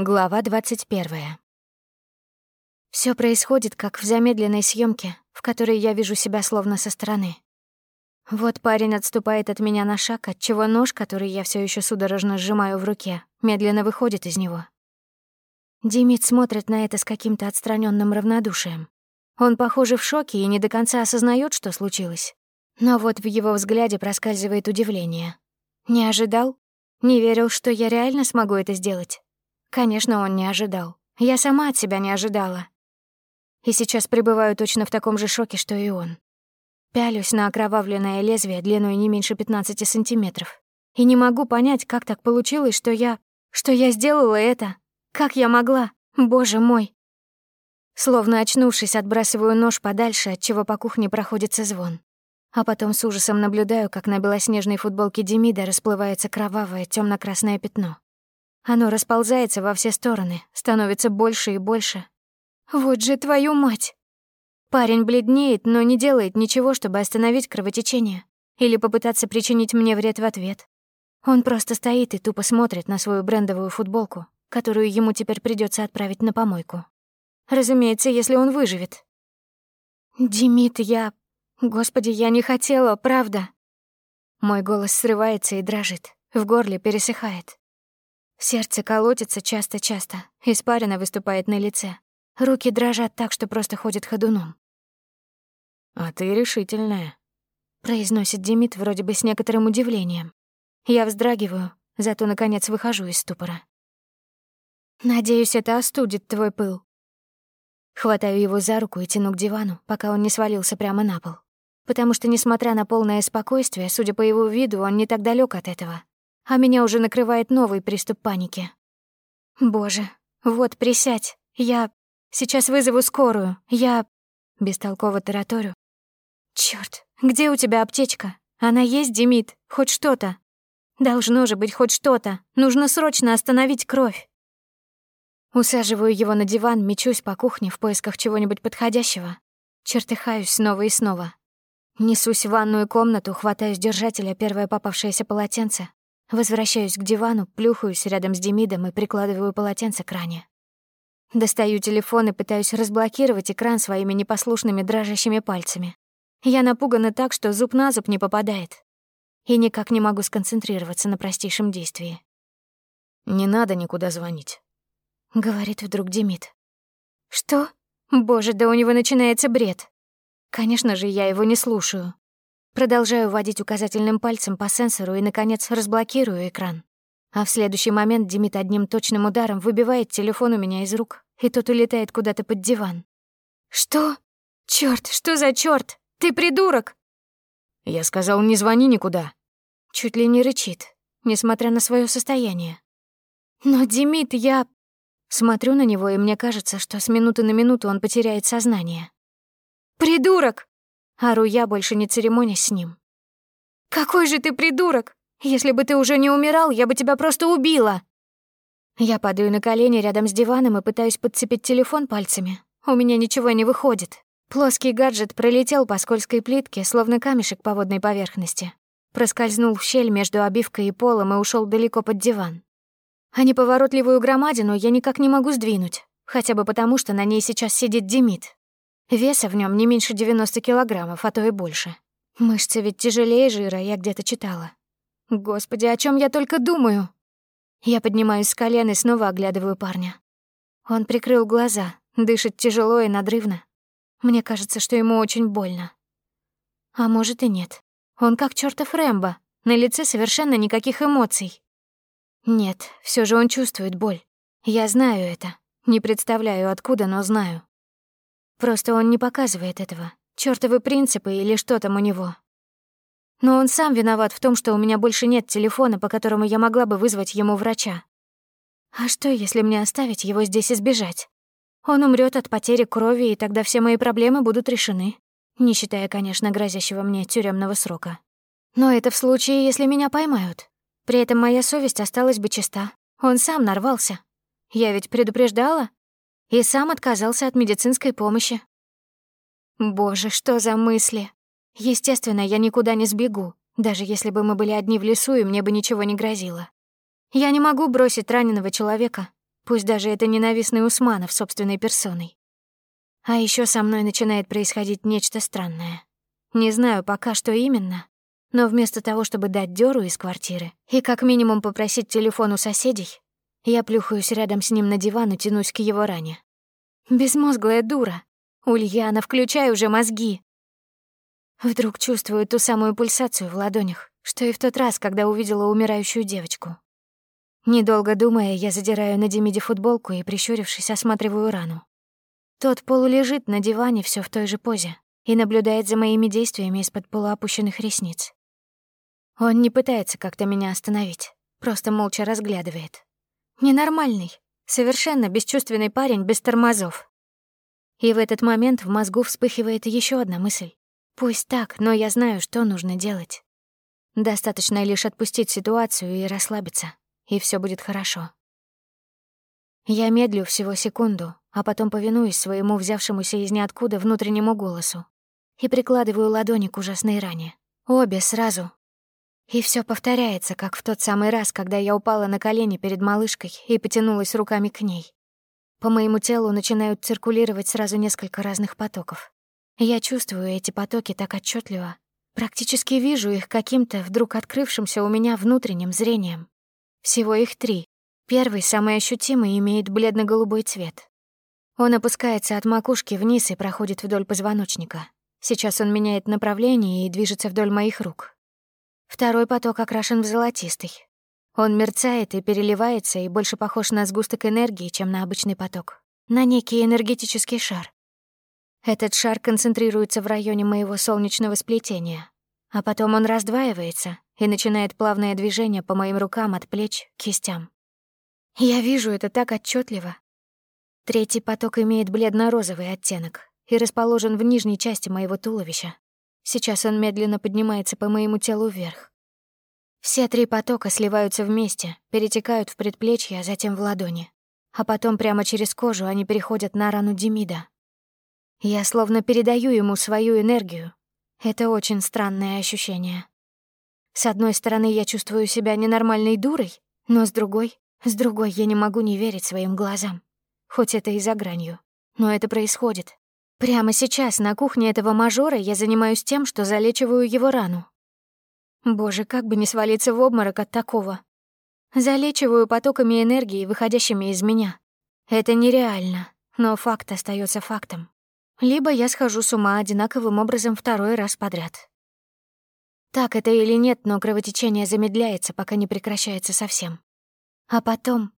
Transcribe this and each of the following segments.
Глава 21. Все происходит, как в замедленной съемке, в которой я вижу себя словно со стороны. Вот парень отступает от меня на шаг, отчего нож, который я все еще судорожно сжимаю в руке, медленно выходит из него. Димит смотрит на это с каким-то отстраненным равнодушием. Он, похоже, в шоке и не до конца осознает, что случилось. Но вот в его взгляде проскальзывает удивление. Не ожидал? Не верил, что я реально смогу это сделать? Конечно, он не ожидал. Я сама от себя не ожидала. И сейчас пребываю точно в таком же шоке, что и он. Пялюсь на окровавленное лезвие длиной не меньше 15 сантиметров. И не могу понять, как так получилось, что я... что я сделала это. Как я могла? Боже мой. Словно очнувшись, отбрасываю нож подальше, от чего по кухне проходится звон. А потом с ужасом наблюдаю, как на белоснежной футболке Демида расплывается кровавое темно красное пятно. Оно расползается во все стороны, становится больше и больше. Вот же твою мать! Парень бледнеет, но не делает ничего, чтобы остановить кровотечение или попытаться причинить мне вред в ответ. Он просто стоит и тупо смотрит на свою брендовую футболку, которую ему теперь придется отправить на помойку. Разумеется, если он выживет. «Димит, я... Господи, я не хотела, правда?» Мой голос срывается и дрожит, в горле пересыхает. Сердце колотится часто-часто, испарина выступает на лице. Руки дрожат так, что просто ходят ходуном. «А ты решительная», — произносит Демид вроде бы с некоторым удивлением. Я вздрагиваю, зато, наконец, выхожу из ступора. «Надеюсь, это остудит твой пыл». Хватаю его за руку и тяну к дивану, пока он не свалился прямо на пол. Потому что, несмотря на полное спокойствие, судя по его виду, он не так далек от этого а меня уже накрывает новый приступ паники. Боже, вот присядь, я... Сейчас вызову скорую, я... Бестолково тараторю. Чёрт, где у тебя аптечка? Она есть, Демид? Хоть что-то? Должно же быть хоть что-то. Нужно срочно остановить кровь. Усаживаю его на диван, мечусь по кухне в поисках чего-нибудь подходящего. Чертыхаюсь снова и снова. Несусь в ванную комнату, хватаю с держателя первое попавшееся полотенце, Возвращаюсь к дивану, плюхаюсь рядом с Демидом и прикладываю полотенце к ране. Достаю телефон и пытаюсь разблокировать экран своими непослушными дрожащими пальцами. Я напугана так, что зуб на зуб не попадает. И никак не могу сконцентрироваться на простейшем действии. «Не надо никуда звонить», — говорит вдруг Демид. «Что? Боже, да у него начинается бред. Конечно же, я его не слушаю. Продолжаю водить указательным пальцем по сенсору и, наконец, разблокирую экран. А в следующий момент Димит одним точным ударом выбивает телефон у меня из рук, и тот улетает куда-то под диван. «Что? Чёрт, что за чёрт? Ты придурок!» Я сказал, не звони никуда. Чуть ли не рычит, несмотря на свое состояние. «Но, Димит, я...» Смотрю на него, и мне кажется, что с минуты на минуту он потеряет сознание. «Придурок!» Ору я, больше не церемонясь с ним. «Какой же ты придурок! Если бы ты уже не умирал, я бы тебя просто убила!» Я падаю на колени рядом с диваном и пытаюсь подцепить телефон пальцами. У меня ничего не выходит. Плоский гаджет пролетел по скользкой плитке, словно камешек по водной поверхности. Проскользнул в щель между обивкой и полом и ушел далеко под диван. А неповоротливую громадину я никак не могу сдвинуть, хотя бы потому, что на ней сейчас сидит Демид, Веса в нем не меньше 90 килограммов, а то и больше. Мышцы ведь тяжелее жира, я где-то читала. Господи, о чем я только думаю? Я поднимаюсь с колен и снова оглядываю парня. Он прикрыл глаза, дышит тяжело и надрывно. Мне кажется, что ему очень больно. А может и нет. Он как чертов Рэмбо, на лице совершенно никаких эмоций. Нет, все же он чувствует боль. Я знаю это. Не представляю, откуда, но знаю. Просто он не показывает этого. Чёртовы принципы или что там у него. Но он сам виноват в том, что у меня больше нет телефона, по которому я могла бы вызвать ему врача. А что, если мне оставить его здесь и сбежать? Он умрет от потери крови, и тогда все мои проблемы будут решены. Не считая, конечно, грозящего мне тюремного срока. Но это в случае, если меня поймают. При этом моя совесть осталась бы чиста. Он сам нарвался. Я ведь предупреждала, и сам отказался от медицинской помощи. Боже, что за мысли? Естественно, я никуда не сбегу, даже если бы мы были одни в лесу, и мне бы ничего не грозило. Я не могу бросить раненого человека, пусть даже это ненавистный Усманов собственной персоной. А еще со мной начинает происходить нечто странное. Не знаю пока, что именно, но вместо того, чтобы дать дёру из квартиры и как минимум попросить телефон у соседей, я плюхаюсь рядом с ним на диван и тянусь к его ране. Безмозглая дура. Ульяна, включай уже мозги. Вдруг чувствую ту самую пульсацию в ладонях, что и в тот раз, когда увидела умирающую девочку. Недолго думая, я задираю на Демиде футболку и, прищурившись, осматриваю рану. Тот полулежит на диване все в той же позе и наблюдает за моими действиями из-под полуопущенных ресниц. Он не пытается как-то меня остановить, просто молча разглядывает. Ненормальный, совершенно бесчувственный парень без тормозов. И в этот момент в мозгу вспыхивает еще одна мысль. Пусть так, но я знаю, что нужно делать. Достаточно лишь отпустить ситуацию и расслабиться, и все будет хорошо. Я медлю всего секунду, а потом повинуюсь своему взявшемуся из ниоткуда внутреннему голосу и прикладываю ладони к ужасной ране. Обе сразу. И все повторяется, как в тот самый раз, когда я упала на колени перед малышкой и потянулась руками к ней. По моему телу начинают циркулировать сразу несколько разных потоков. Я чувствую эти потоки так отчетливо, практически вижу их каким-то вдруг открывшимся у меня внутренним зрением. Всего их три. Первый, самый ощутимый, имеет бледно-голубой цвет. Он опускается от макушки вниз и проходит вдоль позвоночника. Сейчас он меняет направление и движется вдоль моих рук. Второй поток окрашен в золотистый. Он мерцает и переливается и больше похож на сгусток энергии, чем на обычный поток. На некий энергетический шар. Этот шар концентрируется в районе моего солнечного сплетения, а потом он раздваивается и начинает плавное движение по моим рукам от плеч к кистям. Я вижу это так отчетливо. Третий поток имеет бледно-розовый оттенок, и расположен в нижней части моего туловища. Сейчас он медленно поднимается по моему телу вверх. Все три потока сливаются вместе, перетекают в предплечье, а затем в ладони. А потом прямо через кожу они переходят на рану Демида. Я словно передаю ему свою энергию. Это очень странное ощущение. С одной стороны, я чувствую себя ненормальной дурой, но с другой, с другой я не могу не верить своим глазам. Хоть это и за гранью. Но это происходит. Прямо сейчас на кухне этого мажора я занимаюсь тем, что залечиваю его рану. Боже, как бы не свалиться в обморок от такого. Залечиваю потоками энергии, выходящими из меня. Это нереально, но факт остается фактом. Либо я схожу с ума одинаковым образом второй раз подряд. Так это или нет, но кровотечение замедляется, пока не прекращается совсем. А потом...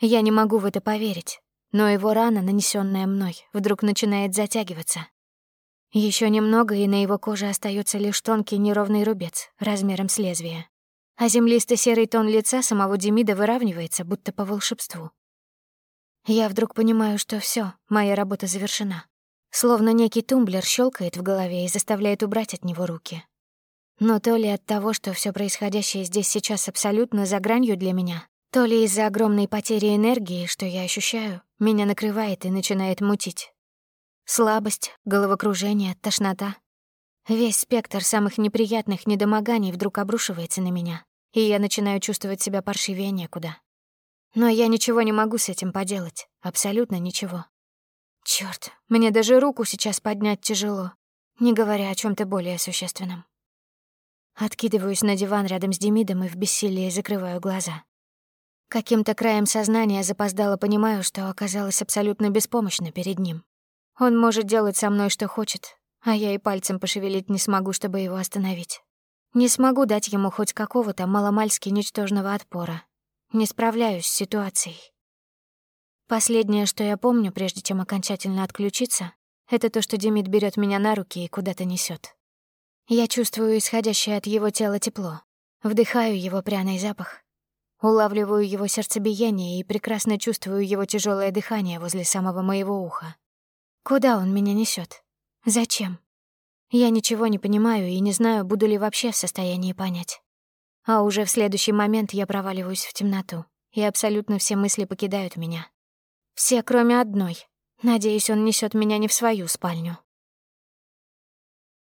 Я не могу в это поверить но его рана, нанесенная мной, вдруг начинает затягиваться. Еще немного, и на его коже остается лишь тонкий неровный рубец размером с лезвие. А землисто-серый тон лица самого Демида выравнивается, будто по волшебству. Я вдруг понимаю, что все, моя работа завершена. Словно некий тумблер щелкает в голове и заставляет убрать от него руки. Но то ли от того, что все происходящее здесь сейчас абсолютно за гранью для меня, то ли из-за огромной потери энергии, что я ощущаю, меня накрывает и начинает мутить. Слабость, головокружение, тошнота. Весь спектр самых неприятных недомоганий вдруг обрушивается на меня, и я начинаю чувствовать себя паршивее некуда. Но я ничего не могу с этим поделать, абсолютно ничего. Чёрт, мне даже руку сейчас поднять тяжело, не говоря о чем то более существенном. Откидываюсь на диван рядом с Демидом и в бессилии закрываю глаза. Каким-то краем сознания запоздало понимаю, что оказалась абсолютно беспомощна перед ним. Он может делать со мной, что хочет, а я и пальцем пошевелить не смогу, чтобы его остановить. Не смогу дать ему хоть какого-то маломальски ничтожного отпора. Не справляюсь с ситуацией. Последнее, что я помню, прежде чем окончательно отключиться, это то, что Демид берет меня на руки и куда-то несет. Я чувствую исходящее от его тела тепло, вдыхаю его пряный запах Улавливаю его сердцебиение и прекрасно чувствую его тяжелое дыхание возле самого моего уха. Куда он меня несет? Зачем? Я ничего не понимаю и не знаю, буду ли вообще в состоянии понять. А уже в следующий момент я проваливаюсь в темноту, и абсолютно все мысли покидают меня. Все, кроме одной. Надеюсь, он несет меня не в свою спальню.